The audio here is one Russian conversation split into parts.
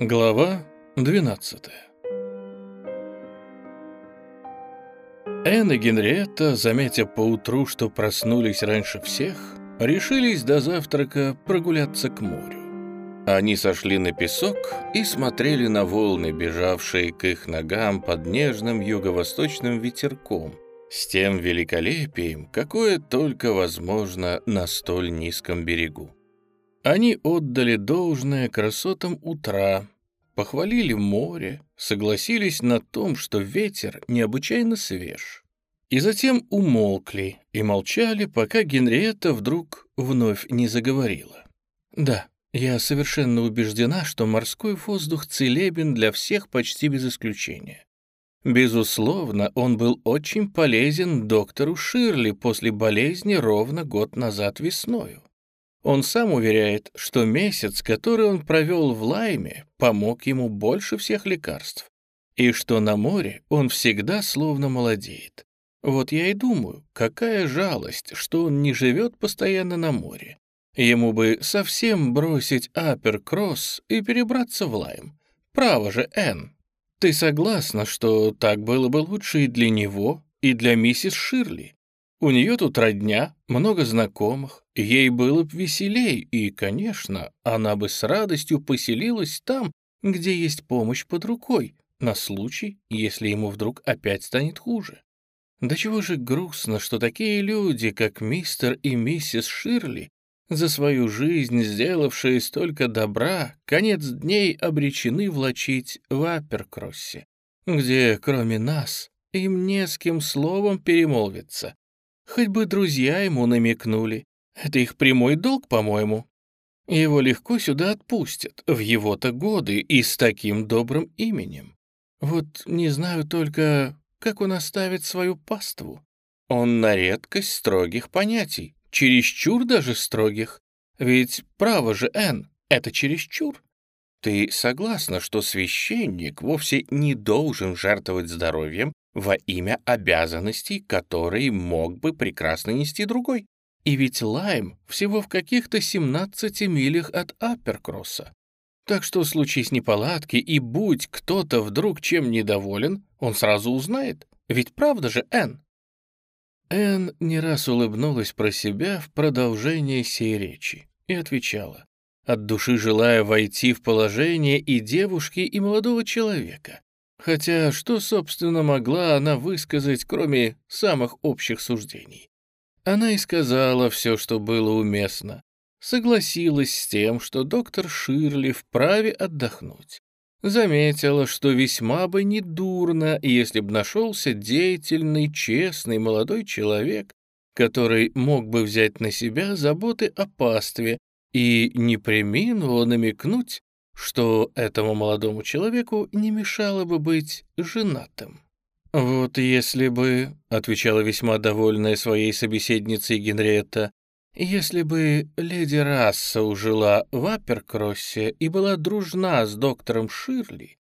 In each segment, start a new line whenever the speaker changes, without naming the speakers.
Глава 12 Энн и Генриетта, заметив поутру, что проснулись раньше всех, решились до завтрака прогуляться к морю. Они сошли на песок и смотрели на волны, бежавшие к их ногам под нежным юго-восточным ветерком, с тем великолепием, какое только возможно на столь низком берегу. Они отдали должное красотам утра, похвалили море, согласились на том, что ветер необычайно свеж. И затем умолкли и молчали, пока Генриетта вдруг вновь не заговорила. «Да, я совершенно убеждена, что морской воздух целебен для всех почти без исключения. Безусловно, он был очень полезен доктору Ширли после болезни ровно год назад весною. Он сам уверяет, что месяц, который он провел в Лайме, помог ему больше всех лекарств, и что на море он всегда словно молодеет. Вот я и думаю, какая жалость, что он не живет постоянно на море. Ему бы совсем бросить Апер-Кросс и перебраться в Лайм. Право же, Энн. Ты согласна, что так было бы лучше и для него, и для миссис Ширли? У нее тут родня, много знакомых, ей было б веселей, и, конечно, она бы с радостью поселилась там, где есть помощь под рукой, на случай, если ему вдруг опять станет хуже. Да чего же грустно, что такие люди, как мистер и миссис Ширли, за свою жизнь, сделавшие столько добра, конец дней обречены влачить в Аперкроссе, где, кроме нас, им не с кем словом перемолвиться, Хоть бы друзья ему намекнули. Это их прямой долг, по-моему. Его легко сюда отпустят, в его-то годы и с таким добрым именем. Вот не знаю только, как он оставит свою паству. Он на редкость строгих понятий, чересчур даже строгих. Ведь право же, Энн, это чересчур. Ты согласна, что священник вовсе не должен жертвовать здоровьем во имя обязанностей, которые мог бы прекрасно нести другой. И ведь Лайм всего в каких-то 17 милях от Апперкросса. Так что случись неполадки, и будь кто-то вдруг чем недоволен, он сразу узнает. Ведь правда же, Энн? Энн не раз улыбнулась про себя в продолжение сей речи и отвечала, от души желая войти в положение и девушки, и молодого человека, Хотя что, собственно, могла она высказать, кроме самых общих суждений? Она и сказала все, что было уместно. Согласилась с тем, что доктор Ширли вправе отдохнуть. Заметила, что весьма бы не дурно, если б нашелся деятельный, честный молодой человек, который мог бы взять на себя заботы о пастве, и не приминула намекнуть, что этому молодому человеку не мешало бы быть женатым. «Вот если бы», — отвечала весьма довольная своей собеседницей Генриетта, «если бы леди Рассел жила в Аперкроссе и была дружна с доктором Ширли,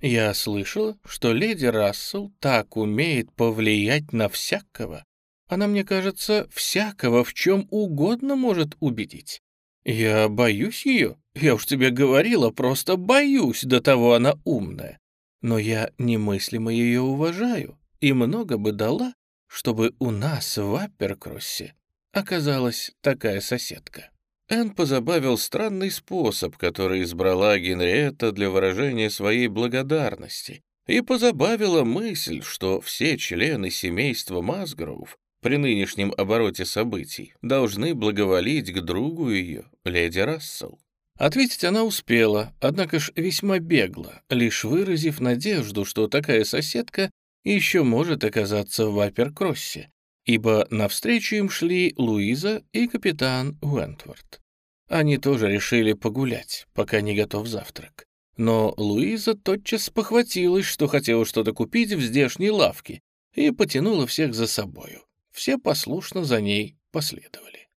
я слышала, что леди Рассел так умеет повлиять на всякого. Она, мне кажется, всякого в чем угодно может убедить. Я боюсь ее, я уж тебе говорила, просто боюсь, до того она умная. Но я немыслимо ее уважаю и много бы дала, чтобы у нас в Апперкроссе оказалась такая соседка. Энн позабавил странный способ, который избрала Генриетта для выражения своей благодарности, и позабавила мысль, что все члены семейства Масгроув при нынешнем обороте событий должны благоволить к другу ее, леди Рассел. Ответить она успела, однако ж весьма бегло, лишь выразив надежду, что такая соседка еще может оказаться в Аперкроссе, ибо навстречу им шли Луиза и капитан Уэнтворд. Они тоже решили погулять, пока не готов завтрак. Но Луиза тотчас похватилась, что хотела что-то купить в здешней лавке, и потянула всех за собою. Все послушно за ней последовали.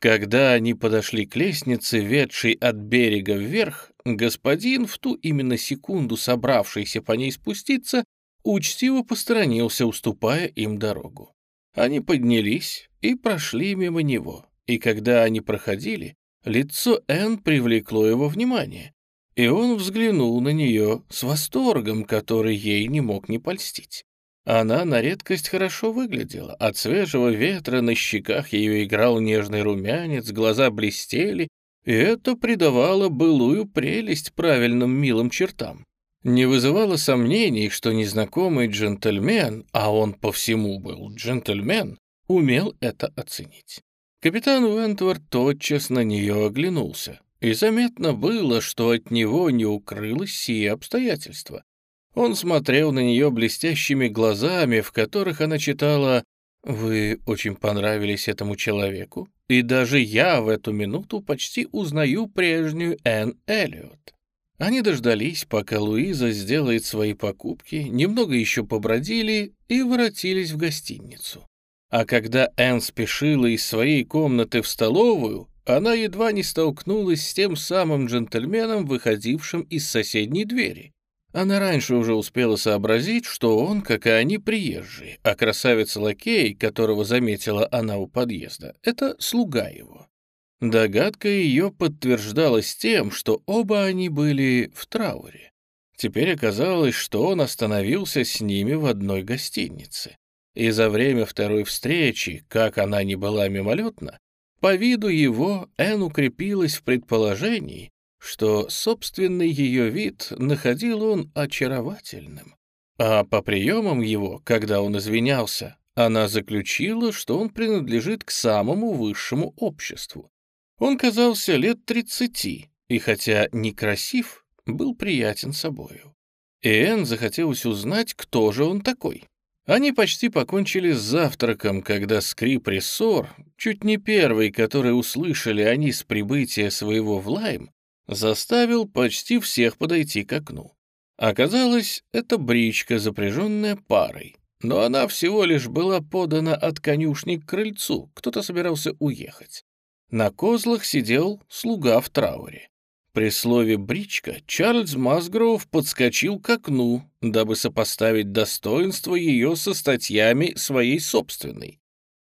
Когда они подошли к лестнице, ведшей от берега вверх, господин, в ту именно секунду собравшийся по ней спуститься, учтиво посторонился, уступая им дорогу. Они поднялись и прошли мимо него, и когда они проходили, лицо Энн привлекло его внимание, и он взглянул на нее с восторгом, который ей не мог не польстить. Она на редкость хорошо выглядела. От свежего ветра на щеках ее играл нежный румянец, глаза блестели, и это придавало былую прелесть правильным милым чертам. Не вызывало сомнений, что незнакомый джентльмен, а он по всему был джентльмен, умел это оценить. Капитан Уэнтворд тотчас на нее оглянулся, и заметно было, что от него не укрылось сие обстоятельство. Он смотрел на нее блестящими глазами, в которых она читала «Вы очень понравились этому человеку, и даже я в эту минуту почти узнаю прежнюю Энн Эллиот». Они дождались, пока Луиза сделает свои покупки, немного еще побродили и воротились в гостиницу. А когда Энн спешила из своей комнаты в столовую, она едва не столкнулась с тем самым джентльменом, выходившим из соседней двери. Она раньше уже успела сообразить, что он, как и они, приезжий, а красавец-лакей, которого заметила она у подъезда, это слуга его. Догадка ее подтверждалась тем, что оба они были в трауре. Теперь оказалось, что он остановился с ними в одной гостинице и за время второй встречи, как она ни была мимолетна, по виду его Энн укрепилась в предположении, что собственный ее вид находил он очаровательным. А по приемам его, когда он извинялся, она заключила, что он принадлежит к самому высшему обществу. Он казался лет тридцати, и хотя некрасив, был приятен собою. И Энн захотелось узнать, кто же он такой. Они почти покончили с завтраком, когда скрип-рессор, чуть не первый, который услышали они с прибытия своего в Лайм, заставил почти всех подойти к окну. Оказалось, это бричка, запряженная парой, но она всего лишь была подана от конюшни к крыльцу, кто-то собирался уехать. На козлах сидел слуга в трауре. При слове «бричка» Чарльз Масгроув подскочил к окну, дабы сопоставить достоинство ее со статьями своей собственной.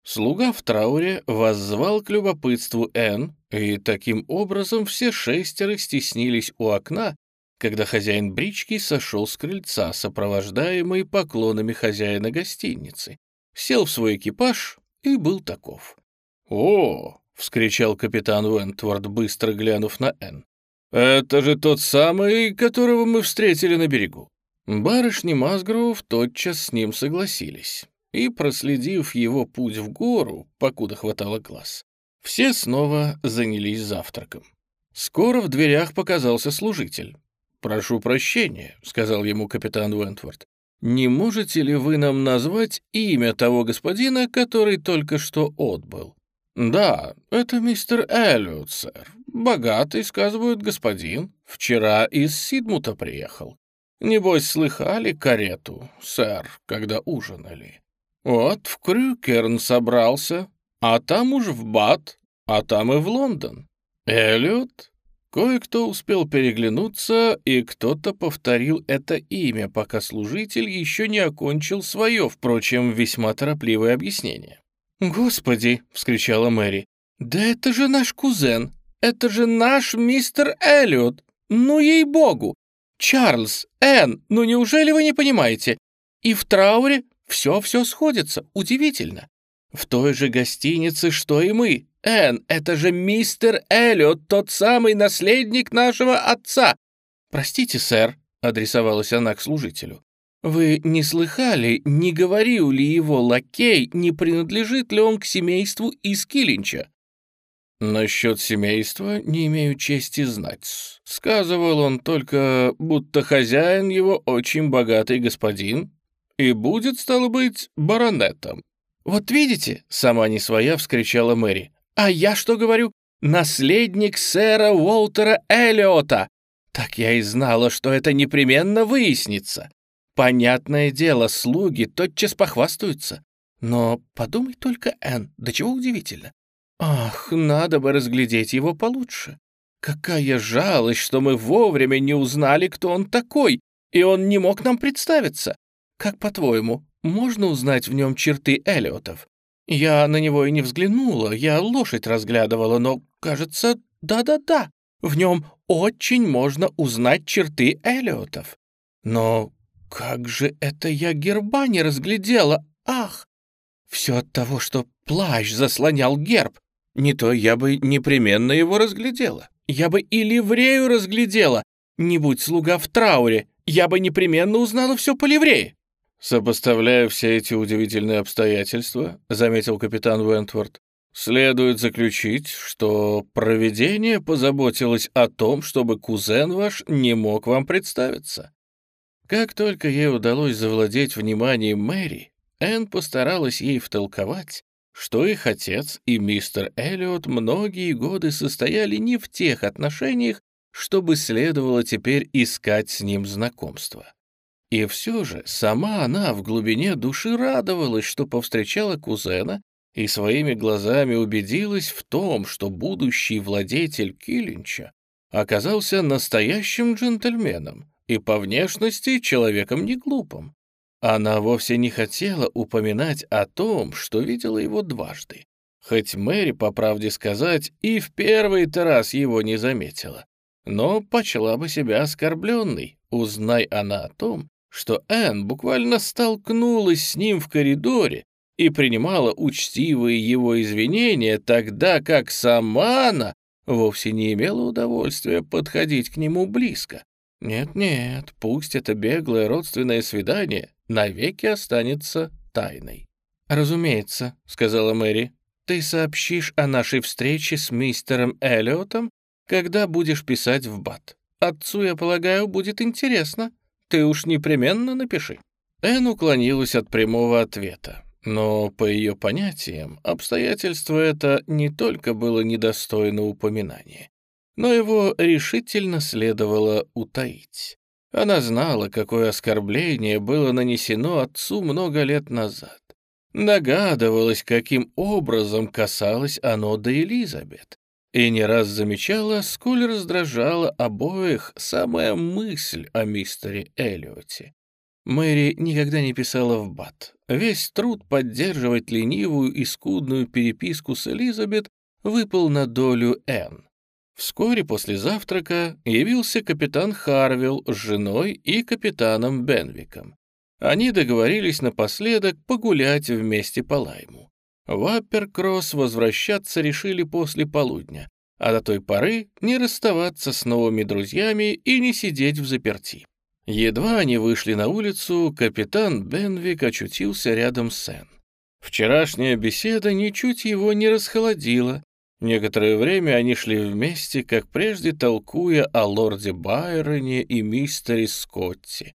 Слуга в трауре воззвал к любопытству Энн, и таким образом все шестеро стеснились у окна, когда хозяин брички сошел с крыльца, сопровождаемый поклонами хозяина гостиницы, сел в свой экипаж и был таков. «О!» — вскричал капитан Уэнтворд, быстро глянув на Энн. «Это же тот самый, которого мы встретили на берегу». Барышни Мазгров тотчас с ним согласились, и, проследив его путь в гору, покуда хватало глаз, все снова занялись завтраком. Скоро в дверях показался служитель. «Прошу прощения», — сказал ему капитан Уэнтворд. «Не можете ли вы нам назвать имя того господина, который только что отбыл?» «Да, это мистер Эллиот, сэр. Богатый, сказывают, господин. Вчера из Сидмута приехал. Небось, слыхали карету, сэр, когда ужинали? Вот в Крюкерн собрался, а там уж в Бат, а там и в Лондон. Эллиот?» Кое-кто успел переглянуться, и кто-то повторил это имя, пока служитель еще не окончил свое, впрочем, весьма торопливое объяснение. «Господи!» — вскричала Мэри. «Да это же наш кузен! Это же наш мистер Эллиот! Ну, ей-богу! Чарльз, Энн, ну неужели вы не понимаете? И в трауре все-все сходится, удивительно. В той же гостинице, что и мы. Энн, это же мистер Эллиот, тот самый наследник нашего отца. Простите, сэр, адресовалась она к служителю. Вы не слыхали, не говорил ли его лакей, не принадлежит ли он к семейству из Килинча? Насчет семейства не имею чести знать. Сказывал он только, будто хозяин его очень богатый господин и будет, стало быть, баронетом. «Вот видите», — сама не своя вскричала Мэри, «а я что говорю? Наследник сэра Уолтера Эллиота! Так я и знала, что это непременно выяснится. Понятное дело, слуги тотчас похвастаются. Но подумай только, Энн, до чего удивительно. Ах, надо бы разглядеть его получше. Какая жалость, что мы вовремя не узнали, кто он такой, и он не мог нам представиться. Как по-твоему, можно узнать в нем черты Эллиотов? Я на него и не взглянула, я лошадь разглядывала, но, кажется, да-да-да.
В нем очень можно узнать черты Эллиотов. Но как же это я герба не разглядела? Ах! Все от того, что плащ заслонял герб. Не то я бы непременно его разглядела. Я бы и ливрею разглядела. Не будь слуга в трауре, я бы непременно узнала все по ливрее.
Сопоставляя все эти удивительные обстоятельства, заметил капитан Уэнтворд, следует заключить, что провидение позаботилось о том, чтобы кузен ваш не мог вам представиться. Как только ей удалось завладеть вниманием Мэри, Энн постаралась ей втолковать, что их отец и мистер Эллиот многие годы состояли не в тех отношениях, чтобы следовало теперь искать с ним знакомство. И все же сама она в глубине души радовалась, что повстречала кузена и своими глазами убедилась в том, что будущий владетель Киллинча оказался настоящим джентльменом и по внешности человеком неглупым. Она вовсе не хотела упоминать о том, что видела его дважды. Хоть Мэри, по правде сказать, и в первый-то раз его не заметила. Но почла бы себя оскорбленной, узнай она о том, что Энн буквально столкнулась с ним в коридоре и принимала учтивые его извинения, тогда как сама она вовсе не имела удовольствия подходить к нему близко. Нет-нет, пусть это беглое родственное свидание навеки останется тайной. «Разумеется», — сказала Мэри, — «ты сообщишь о нашей встрече с мистером Эллиотом, когда будешь писать в БАТ. Отцу, я полагаю, будет интересно. Ты уж непременно напиши». Энн уклонилась от прямого ответа. Но, по ее понятиям, обстоятельство это не только было недостойно упоминания, но его решительно следовало утаить. Она знала, какое оскорбление было нанесено отцу много лет назад. Догадывалась, каким образом касалось оно до Элизабет. И не раз замечала, сколь раздражала обоих самая мысль о мистере Эллиоте. Мэри никогда не писала в бат. Весь труд поддерживать ленивую и скудную переписку с Элизабет выпал на долю Энн. Вскоре после завтрака явился капитан Харвилл с женой и капитаном Бенвиком. Они договорились напоследок погулять вместе по Лайму. В Апперкросс возвращаться решили после полудня, а до той поры не расставаться с новыми друзьями и не сидеть в заперти. Едва они вышли на улицу, капитан Бенвик очутился рядом с Сен. Вчерашняя беседа ничуть его не расхолодила, Некоторое время они шли вместе, как прежде толкуя о лорде Байроне и мистере Скотте.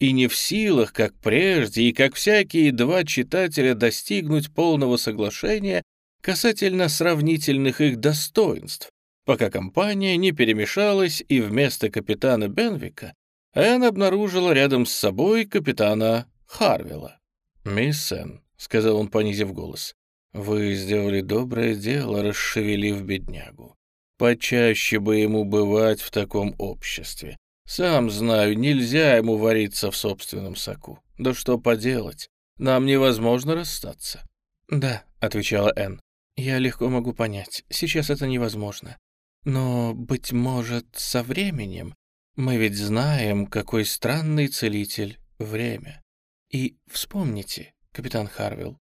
И не в силах, как прежде, и как всякие два читателя достигнуть полного соглашения касательно сравнительных их достоинств, пока компания не перемешалась и вместо капитана Бенвика Энн обнаружила рядом с собой капитана Харвилла. «Мисс Энн», — сказал он, понизив голос, вы сделали доброе дело, расшевелив беднягу. Почаще бы ему бывать в таком обществе. Сам знаю, нельзя ему вариться в собственном соку. Да что поделать, нам невозможно расстаться. «Да», — отвечала Энн, — «я легко могу понять, сейчас это невозможно. Но, быть может, со временем мы ведь знаем, какой странный целитель — время. И вспомните, капитан Харвилл,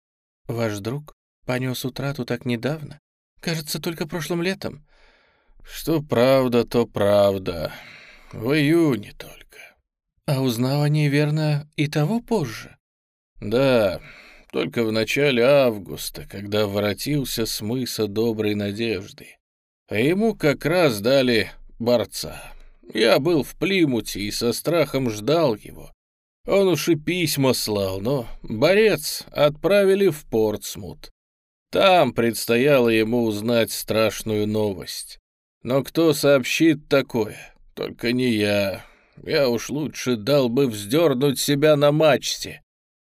ваш друг понес утрату так недавно? Кажется, только прошлым летом. Что правда, то правда. В июне только.
А узнал о ней, верно, и того позже?
Да, только в начале августа, когда воротился с мыса Доброй Надежды. А ему как раз дали борца. Я был в Плимуте и со страхом ждал его. Он уж и письма слал, но борец отправили в Портсмут. Там предстояло ему узнать страшную новость. Но кто сообщит такое? Только не я. Я уж лучше дал бы вздернуть себя на мачте.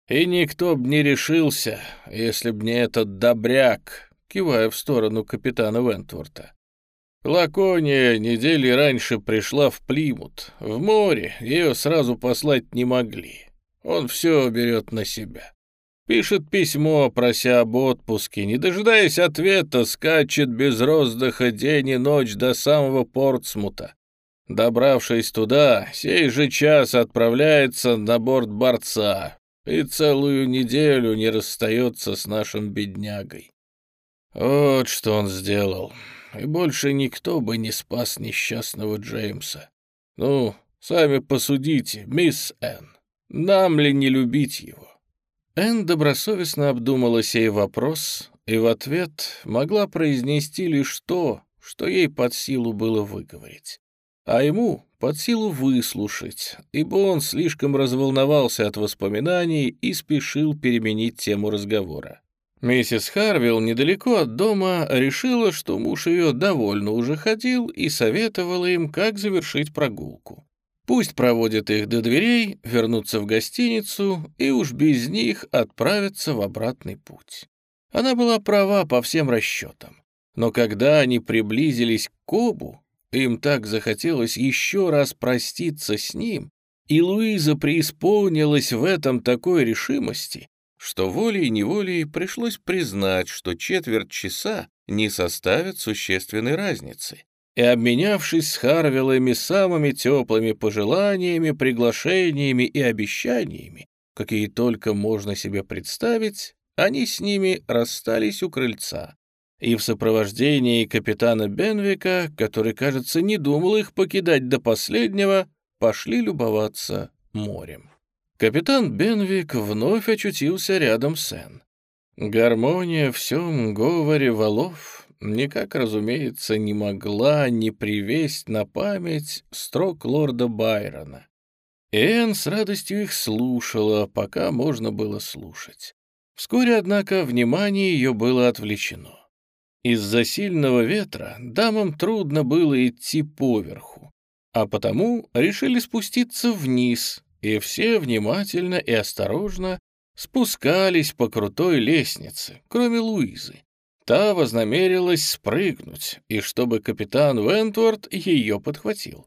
И никто б не решился, если б не этот добряк, кивая в сторону капитана Вентворта. Лакония недели раньше пришла в Плимут. В море ее сразу послать не могли. Он все берет на себя. Пишет письмо, прося об отпуске, не дожидаясь ответа, скачет без роздыха день и ночь до самого Портсмута. Добравшись туда, сей же час отправляется на борт борца и целую неделю не расстается с нашим беднягой. Вот что он сделал, и больше никто бы не спас несчастного Джеймса. Ну, сами посудите, мисс Энн, нам ли не любить его? Энн добросовестно обдумала сей вопрос и в ответ могла произнести лишь то, что ей под силу было выговорить а ему под силу выслушать, ибо он слишком разволновался от воспоминаний и спешил переменить тему разговора. Миссис Харвилл недалеко от дома решила, что муж ее довольно уже ходил и советовала им, как завершить прогулку. Пусть проводят их до дверей, вернутся в гостиницу и уж без них отправятся в обратный путь. Она была права по всем расчетам. Но когда они приблизились к Кобу, им так захотелось еще раз проститься с ним, и Луиза преисполнилась в этом такой решимости, что волей-неволей пришлось признать, что четверть часа не составит существенной разницы. И обменявшись с Харвиллами самыми теплыми пожеланиями, приглашениями и обещаниями, какие только можно себе представить, они с ними расстались у крыльца, и в сопровождении капитана Бенвика, который, кажется, не думал их покидать до последнего, пошли любоваться морем. Капитан Бенвик вновь очутился рядом с Энн. Гармония в всем говоре валов никак, разумеется, не могла не привесть на память строк лорда Байрона. Энн с радостью их слушала, пока можно было слушать. Вскоре, однако, внимание ее было отвлечено. Из-за сильного ветра дамам трудно было идти поверху, а потому решили спуститься вниз, и все внимательно и осторожно спускались по крутой лестнице, кроме Луизы. Та вознамерилась спрыгнуть, и чтобы капитан Вентворд ее подхватил.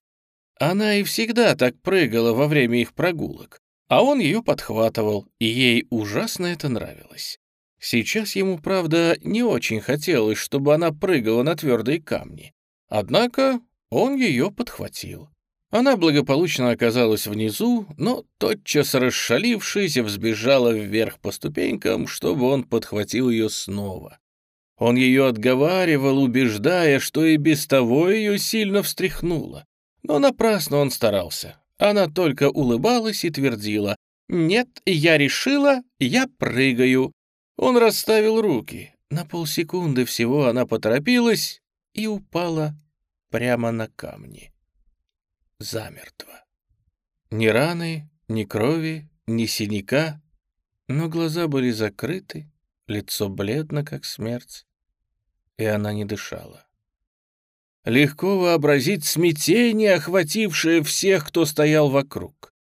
Она и всегда так прыгала во время их прогулок, а он ее подхватывал, и ей ужасно это нравилось. Сейчас ему, правда, не очень хотелось, чтобы она прыгала на твердые камни. Однако он ее подхватил. Она благополучно оказалась внизу, но тотчас расшалившись, взбежала вверх по ступенькам, чтобы он подхватил ее снова. Он ее отговаривал, убеждая, что и без того ее сильно встряхнуло. Но напрасно он старался. Она только улыбалась и твердила, «Нет, я решила, я прыгаю. Он расставил руки. На полсекунды всего она поторопилась и упала прямо на камни. Замертво. Ни раны, ни крови, ни синяка, но глаза были закрыты, лицо бледно, как смерть, и она не дышала. Легко вообразить смятение, охватившее всех, кто стоял вокруг.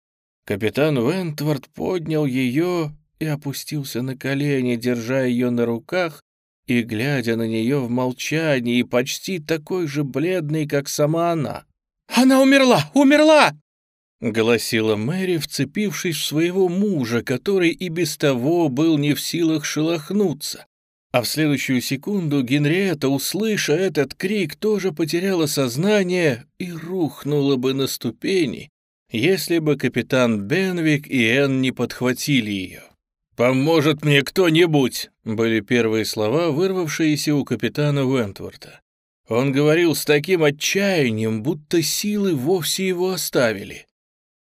Капитан Вентворд поднял ее и опустился на колени, держа ее на руках и глядя на нее в молчании, почти такой же бледный, как сама она. «Она умерла! Умерла!» — голосила Мэри, вцепившись в своего мужа, который и без того был не в силах шелохнуться. А в следующую секунду Генриетта, услыша этот крик, тоже потеряла сознание и рухнула бы на ступени, если бы капитан Бенвик и Энн не подхватили ее. «Поможет мне кто-нибудь!» — были первые слова, вырвавшиеся у капитана Уэнтворта. Он говорил с таким отчаянием, будто силы вовсе его оставили.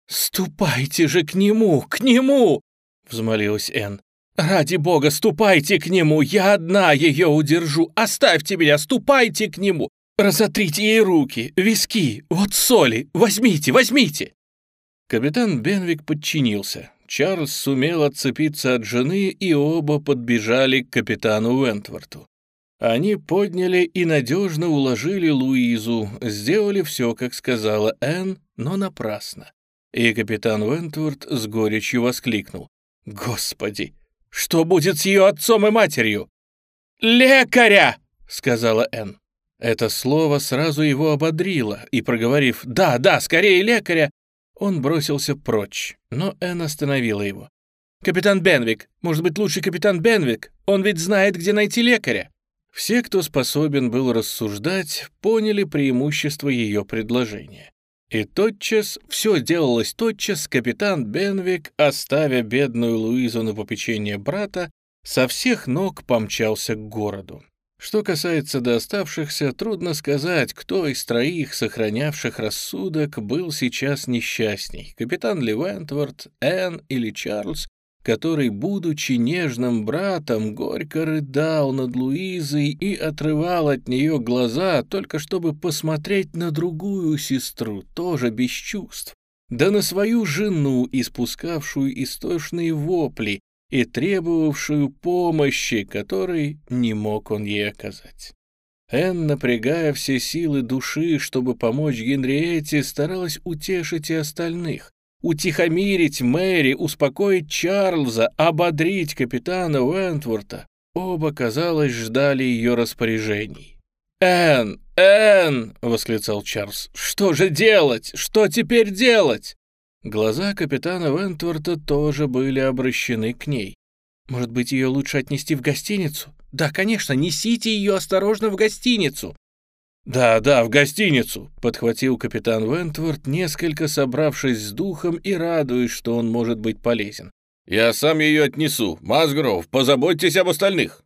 «Ступайте же к нему, к нему!» — взмолилась Энн. «Ради бога, ступайте к нему! Я одна ее удержу! Оставьте меня, ступайте к нему! Разотрите ей руки, виски, вот соли! Возьмите, возьмите!» Капитан Бенвик подчинился. Чарльз сумел отцепиться от жены, и оба подбежали к капитану Вентворту. Они подняли и надежно уложили Луизу, сделали все, как сказала Энн, но напрасно. И капитан Вентворт с горечью воскликнул. «Господи, что будет с ее отцом и матерью?» «Лекаря!» — сказала Энн. Это слово сразу его ободрило, и, проговорив «Да, да, скорее лекаря», он бросился прочь, но Энн остановила его.
«Капитан Бенвик! Может быть, лучше капитан Бенвик? Он ведь знает, где найти лекаря!» Все, кто способен был рассуждать, поняли преимущество ее предложения. И тотчас, все делалось тотчас, капитан Бенвик, оставя бедную Луизу на попечение брата, со всех ног помчался к городу. Что касается до оставшихся, трудно сказать, кто из троих, сохранявших рассудок, был сейчас несчастней — капитан Левентворд, Энн или Чарльз, который, будучи нежным братом, горько рыдал над Луизой и отрывал от нее глаза, только чтобы посмотреть на другую сестру, тоже без чувств, да на свою жену, испускавшую истошные вопли и требовавшую помощи, которой не мог он ей оказать. Энн, напрягая все силы души, чтобы помочь Генриетте, старалась утешить и остальных, утихомирить Мэри, успокоить Чарльза, ободрить капитана Уэнтворта. Оба, казалось, ждали ее распоряжений. «Энн! Энн!» — восклицал Чарльз. «Что же делать? Что теперь делать?» Глаза капитана Вентворта тоже были обращены к ней. «Может быть, ее лучше отнести в гостиницу?» «Да, конечно, несите ее осторожно в гостиницу!» «Да, да, в гостиницу», — подхватил капитан Вентворд, несколько собравшись с духом и радуясь, что он может быть полезен. «Я сам ее отнесу. Мазгров, позаботьтесь об остальных».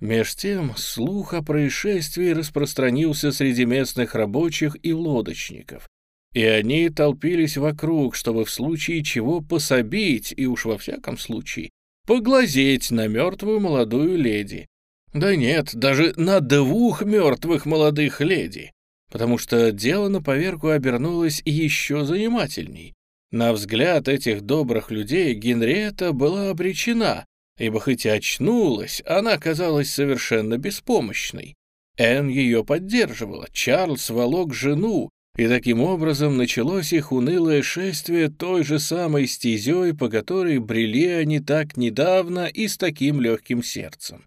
Меж тем слух о происшествии распространился среди местных рабочих и лодочников, и они толпились вокруг, чтобы в случае чего пособить и уж во всяком случае поглазеть на мертвую молодую леди, да нет, даже на двух мертвых молодых леди, потому что дело на поверку обернулось еще занимательней. На взгляд этих добрых людей Генриетта была обречена, ибо хоть и очнулась, она казалась совершенно беспомощной. Энн ее поддерживала, Чарльз волок жену, и таким образом началось их унылое шествие той же самой стезей, по которой брели они так недавно и с таким легким сердцем.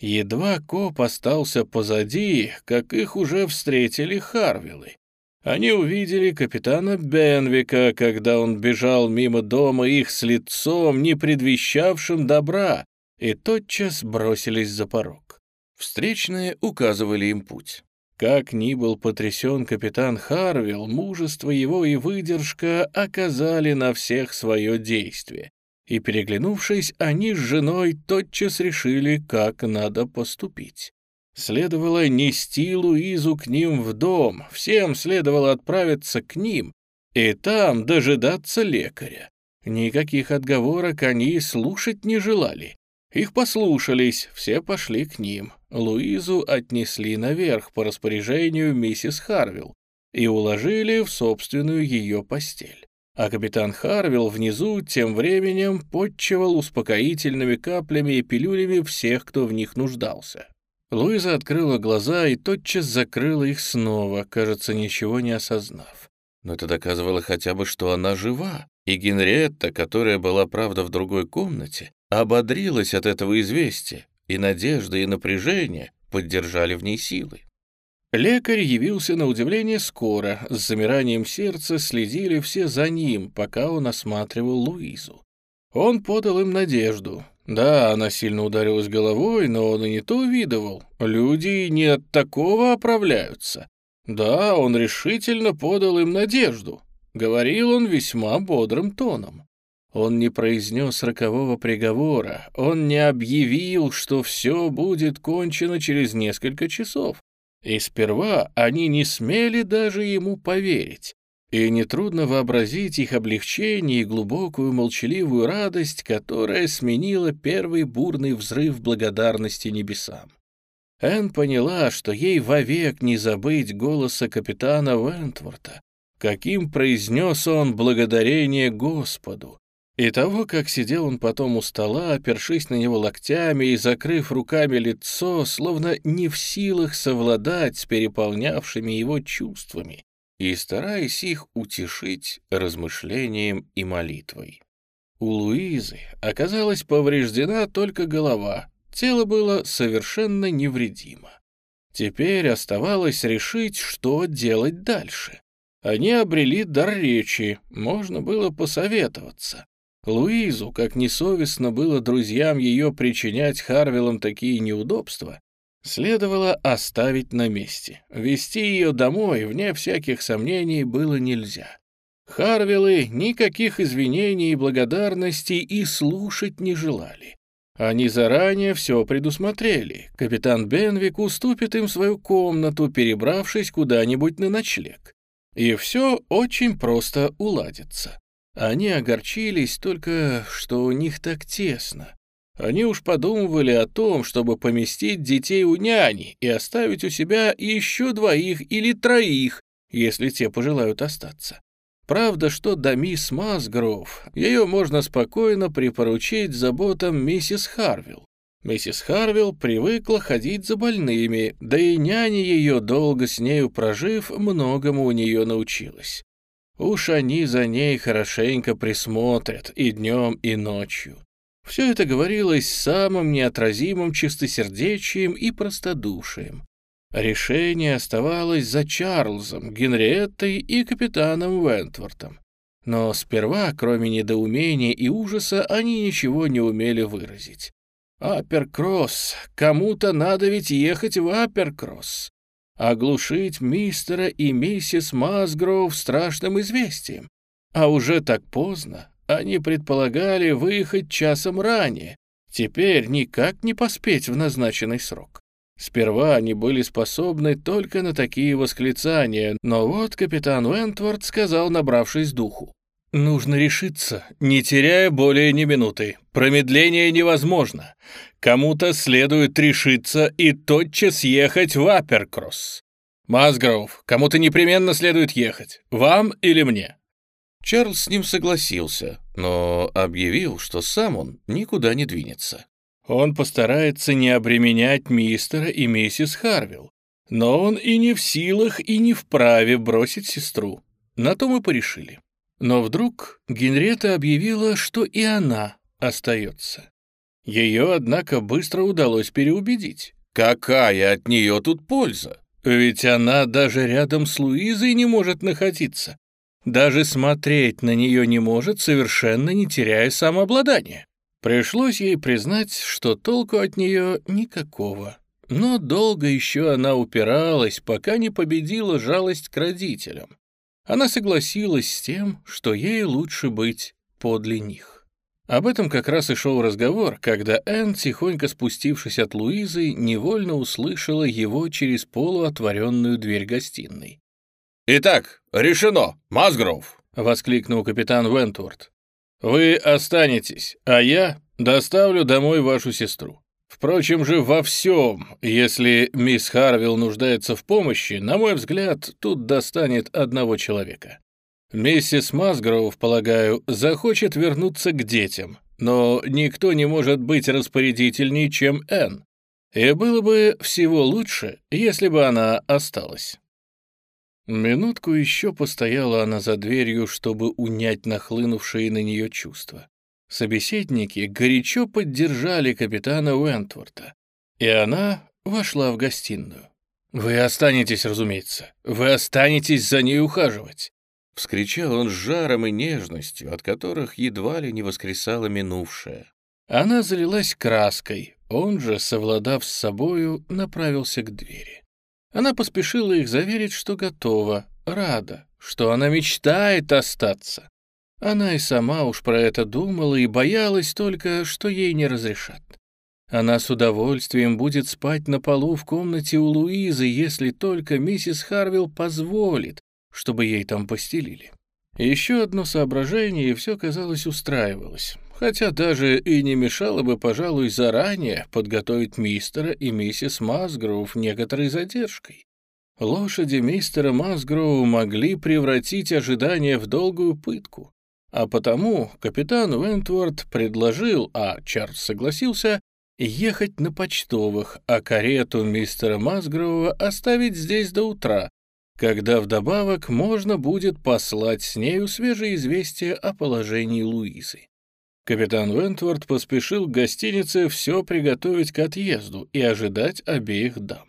Едва коп остался позади, как их уже встретили Харвиллы. Они увидели капитана Бенвика, когда он бежал мимо дома их с лицом, не предвещавшим добра, и тотчас бросились за порог. Встречные указывали им путь. Как ни был потрясен капитан Харвилл, мужество его и выдержка оказали на всех свое действие и, переглянувшись, они с женой тотчас решили, как надо поступить. Следовало нести Луизу к ним в дом, всем следовало отправиться к ним и там дожидаться лекаря. Никаких отговорок они слушать не желали. Их послушались, все пошли к ним. Луизу отнесли наверх по распоряжению миссис Харвилл и уложили в собственную ее постель а капитан Харвилл внизу тем временем подчевал успокоительными каплями и пилюлями всех, кто в них нуждался. Луиза открыла глаза и тотчас закрыла их снова, кажется, ничего не осознав. Но это доказывало хотя бы, что она жива, и Генриетта, которая была, правда, в другой комнате, ободрилась от этого известия, и надежда, и напряжение поддержали в ней силы. Лекарь явился на удивление скоро, с замиранием сердца следили все за ним, пока он осматривал Луизу. Он подал им надежду. Да, она сильно ударилась головой, но он и не то видывал. Люди не от такого оправляются. Да, он решительно подал им надежду. Говорил он весьма бодрым тоном. Он не произнес рокового приговора, он не объявил, что все будет кончено через несколько часов. И сперва они не смели даже ему поверить. И нетрудно вообразить их облегчение и глубокую молчаливую радость, которая сменила первый бурный взрыв благодарности небесам. Энн поняла, что ей вовек не забыть голоса капитана Вентворта, каким произнес он благодарение Господу, и того, как сидел он потом у стола, опершись на него локтями и закрыв руками лицо, словно не в силах совладать с переполнявшими его чувствами и стараясь их утешить размышлением и молитвой. У Луизы оказалась повреждена только голова, тело было совершенно невредимо. Теперь оставалось решить, что делать дальше. Они обрели дар речи, можно было посоветоваться.
Луизу, как несовестно было друзьям ее причинять Харвиллам такие неудобства, следовало оставить на месте. Вести ее домой, вне всяких сомнений, было нельзя. Харвиллы никаких извинений и благодарностей и слушать не желали. Они заранее все предусмотрели. Капитан Бенвик уступит им свою комнату, перебравшись куда-нибудь на ночлег. И все очень просто уладится. Они огорчились только, что у них так тесно. Они уж подумывали о том, чтобы поместить детей у няни и оставить у себя еще двоих или троих, если те пожелают остаться. Правда, что до мисс Масгров, ее можно спокойно припоручить заботам миссис Харвилл. Миссис Харвилл привыкла ходить за больными, да и няня ее, долго с нею прожив, многому у нее научилась. Уж они за ней хорошенько присмотрят и днем, и ночью. Все это говорилось самым неотразимым чистосердечием и простодушием. Решение оставалось за Чарльзом, Генриеттой и капитаном Вентвортом. Но сперва, кроме недоумения и ужаса, они ничего не умели выразить. Аперкросс, кому-то надо ведь ехать в Аперкросс оглушить мистера и миссис Масгроув страшным известием. А уже так поздно. Они предполагали выехать часом ранее. Теперь никак не поспеть в назначенный срок. Сперва они были способны только на такие восклицания, но вот капитан Уэнтворд сказал, набравшись духу. «Нужно решиться, не теряя более ни минуты. Промедление невозможно. Кому-то следует решиться и тотчас ехать в Аперкросс. Масгроув, кому-то непременно следует ехать. Вам или мне?» Чарльз с ним согласился, но объявил, что сам он никуда не двинется. Он постарается не обременять мистера и миссис Харвилл, но он и не в силах, и не вправе бросить сестру. На то мы порешили. Но вдруг Генрета объявила, что и она остается. Ее, однако, быстро удалось переубедить. Какая от нее тут польза? Ведь она даже рядом с Луизой не может находиться. Даже смотреть на нее не может, совершенно не теряя самообладания. Пришлось ей признать, что толку от нее никакого. Но долго еще она упиралась, пока не победила жалость к родителям она согласилась с тем, что ей лучше быть подле них. Об этом как раз и шел разговор, когда Энн, тихонько спустившись от Луизы, невольно услышала его через полуотворенную дверь гостиной. «Итак, решено, Масгроув!» — воскликнул капитан Вентворд. «Вы останетесь, а я доставлю домой вашу сестру. Впрочем же, во всем, если мисс Харвилл нуждается в помощи, на мой взгляд, тут достанет одного человека. Миссис Масгроув, полагаю, захочет вернуться к детям, но никто не может быть распорядительней, чем Энн. И было бы всего лучше, если бы она осталась. Минутку еще постояла она за дверью, чтобы унять нахлынувшие на нее чувства. Собеседники горячо поддержали капитана Уэнтворта, и она вошла в гостиную. «Вы останетесь, разумеется. Вы останетесь за ней ухаживать!» Вскричал он с жаром и нежностью, от которых едва ли не воскресало минувшее. Она залилась краской, он же, совладав с собою, направился к двери. Она поспешила их заверить, что готова, рада, что она мечтает остаться. Она и сама уж про это думала и боялась только, что ей не разрешат. Она с удовольствием будет спать на полу в комнате у Луизы, если только миссис Харвилл позволит, чтобы ей там постелили. Еще одно соображение, и все, казалось, устраивалось. Хотя даже и не мешало бы, пожалуй, заранее подготовить мистера и миссис Масгроув некоторой задержкой. Лошади мистера Масгроу могли превратить ожидание в долгую пытку. А потому капитан Уэнтворд предложил, а Чарльз согласился, ехать на почтовых, а карету мистера Масгрова оставить здесь до утра, когда вдобавок можно будет послать с нею свежее известие о положении Луизы. Капитан Вентворд поспешил к гостинице все приготовить к отъезду и ожидать обеих дам.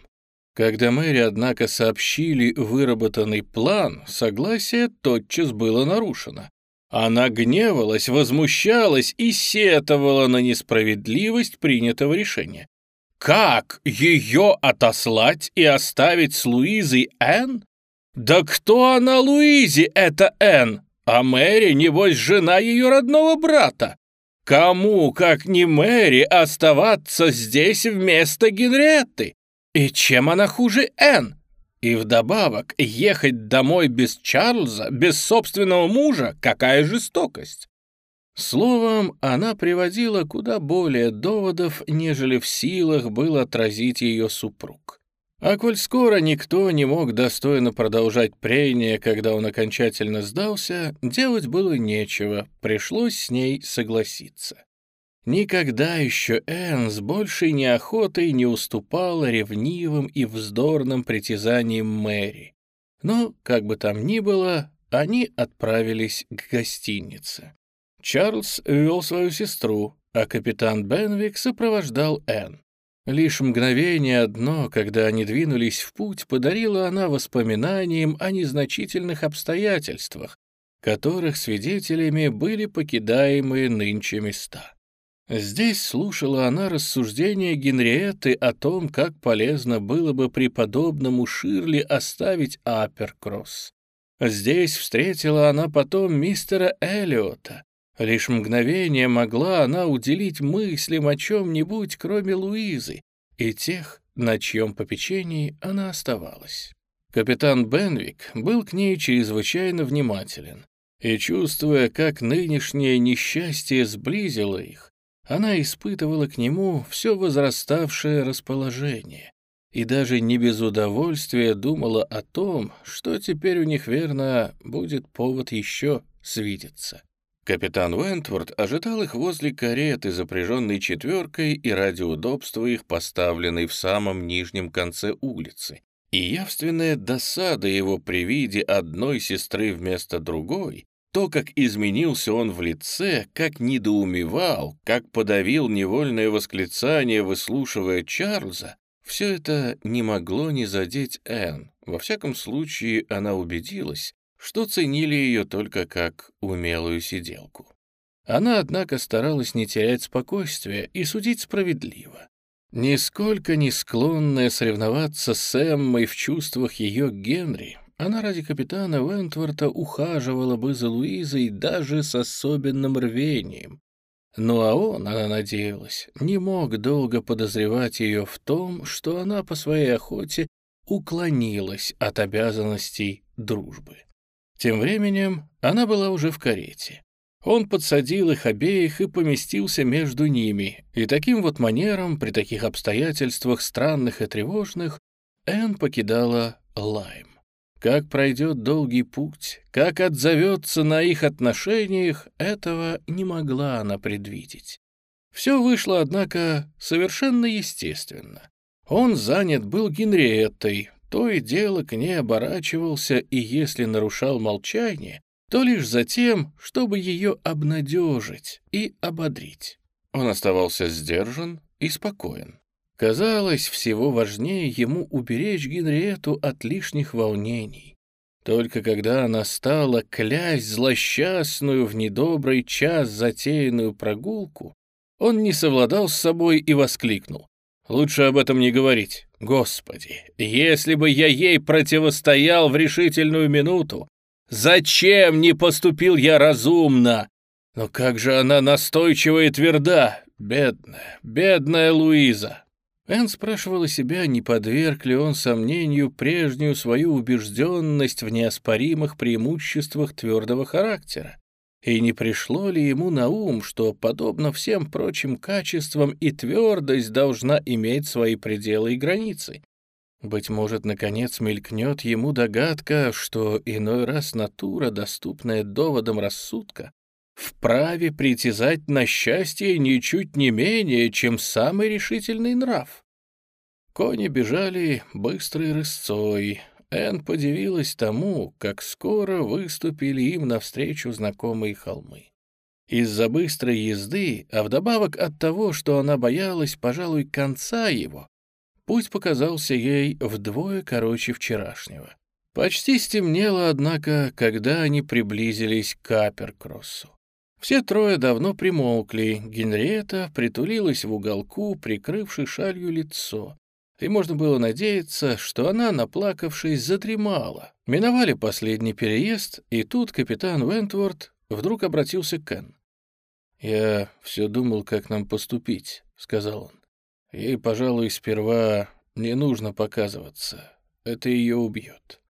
Когда Мэри, однако, сообщили выработанный план, согласие тотчас было нарушено. Она гневалась, возмущалась и сетовала на несправедливость принятого решения. Как ее отослать и оставить с Луизой Энн? Да кто она Луизе, это Энн? А Мэри, небось, жена ее родного брата. Кому, как не Мэри, оставаться здесь вместо Генретты? И чем она хуже Энн? И вдобавок, ехать домой без Чарльза, без собственного мужа, какая жестокость! Словом, она приводила куда более доводов, нежели в силах был отразить ее супруг. А коль скоро никто не мог достойно продолжать прение, когда он окончательно сдался, делать было нечего, пришлось с ней согласиться. Никогда еще Энн с большей неохотой не уступала ревнивым и вздорным притязаниям Мэри. Но, как бы там ни было, они отправились к гостинице. Чарльз вел свою сестру, а капитан Бенвик сопровождал Энн. Лишь мгновение одно, когда они двинулись в путь, подарила она воспоминаниям о незначительных обстоятельствах, которых свидетелями были покидаемые нынче места. Здесь слушала она рассуждения Генриетты о том, как полезно было бы преподобному Ширли оставить Аперкросс. Здесь встретила она потом мистера Эллиота. Лишь мгновение могла она уделить мыслям о чем-нибудь, кроме Луизы, и тех, на чьем попечении она оставалась. Капитан Бенвик был к ней чрезвычайно внимателен, и, чувствуя, как нынешнее несчастье сблизило их, она испытывала к нему все возраставшее расположение и даже не без удовольствия думала о том, что теперь у них, верно, будет повод еще свидеться. Капитан Уэнтворд ожидал их возле кареты, запряженной четверкой и ради удобства их поставленной в самом нижнем конце улицы. И явственная досада его при виде одной сестры вместо другой то, как изменился он в лице, как недоумевал, как подавил невольное восклицание, выслушивая Чарльза, все это не могло не задеть Энн. Во всяком случае, она убедилась, что ценили ее только как умелую сиделку. Она, однако, старалась не терять спокойствия и судить справедливо. Нисколько не склонная соревноваться с Эммой в чувствах ее Генри, она ради капитана Вентворта ухаживала бы за Луизой даже с особенным рвением. Ну а он, она надеялась, не мог долго подозревать ее в том, что она по своей охоте уклонилась от обязанностей дружбы. Тем временем она была уже в карете. Он подсадил их обеих и поместился между ними, и таким вот манером, при таких обстоятельствах странных и тревожных, Энн покидала Лайм. Как пройдет долгий путь, как отзовется на их отношениях, этого не могла она предвидеть. Все вышло, однако, совершенно естественно. Он занят был Генриеттой, то и дело к ней оборачивался, и если нарушал молчание, то лишь за тем, чтобы ее обнадежить и ободрить. Он оставался сдержан и спокоен. Казалось, всего важнее ему уберечь Генриету от лишних волнений. Только когда она стала клясть злосчастную в недобрый час затеянную прогулку, он не совладал с собой и воскликнул. «Лучше об этом не говорить. Господи, если бы я ей противостоял в решительную минуту, зачем не поступил я разумно? Но как же она настойчива и тверда, бедная, бедная Луиза!» Энн спрашивала себя, не подверг ли он сомнению прежнюю свою убежденность в неоспоримых преимуществах твердого характера, и не пришло ли ему на ум, что, подобно всем прочим качествам, и твердость должна иметь свои пределы и границы. Быть может, наконец мелькнет ему догадка, что иной раз натура, доступная доводам рассудка, вправе притязать на счастье ничуть не менее, чем самый решительный нрав. Кони бежали быстрой рысцой. Энн подивилась тому, как скоро выступили им навстречу знакомые холмы. Из-за быстрой езды, а вдобавок от того, что она боялась, пожалуй, конца его, путь показался ей вдвое короче вчерашнего. Почти стемнело, однако, когда они приблизились к Аперкроссу. Все трое давно примолкли, Генриетта притулилась в уголку, прикрывши шалью лицо, и можно было надеяться, что она, наплакавшись, задремала. Миновали последний переезд, и тут капитан Вентворд вдруг обратился к Энн. «Я все думал, как нам поступить», — сказал он. «Ей, пожалуй, сперва не нужно показываться. Это ее убьет.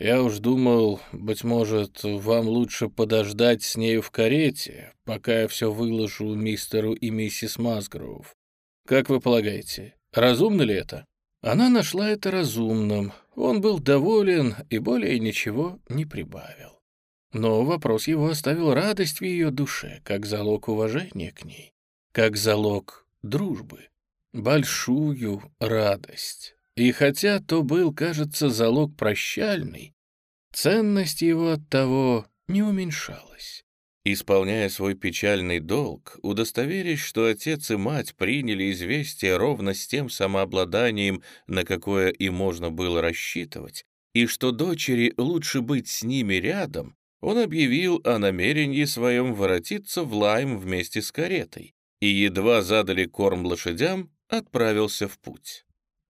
Я уж думал, быть может, вам лучше подождать с нею в карете, пока я все выложу мистеру и миссис Масгроув. Как вы полагаете, разумно ли это?» Она нашла это разумным, он был доволен и более ничего не прибавил. Но вопрос его оставил радость в ее душе, как залог уважения к ней, как залог дружбы, большую радость. И хотя то был, кажется, залог прощальный, ценность его от того не уменьшалась. Исполняя свой печальный долг, удостоверясь, что отец и мать приняли известие ровно с тем самообладанием, на какое и можно было рассчитывать, и что дочери лучше быть с ними рядом, он объявил о намерении своем воротиться в Лайм вместе с каретой и, едва задали корм лошадям, отправился в путь.